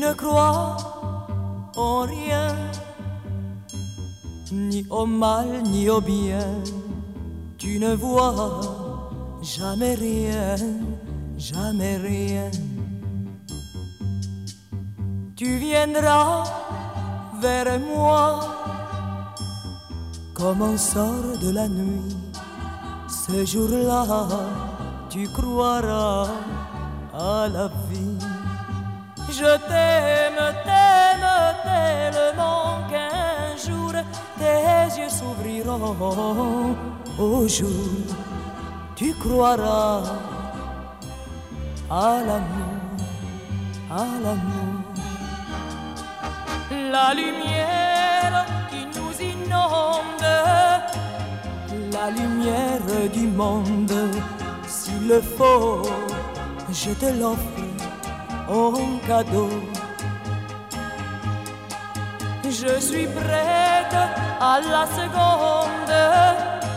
ne crois en rien, ni au mal ni au bien. Tu ne vois jamais rien, jamais rien. Tu viendras vers moi comme on sort de la nuit. Ce jour-là, tu croiras à la vie. Je t'aime, t'aime tellement qu'un jour tes yeux s'ouvriront. Au jour, tu croiras à l'amour, à l'amour. La lumière qui nous inonde, la lumière du monde, s'il le faut, je te l'offre en cadeau. Je suis prête à la seconde.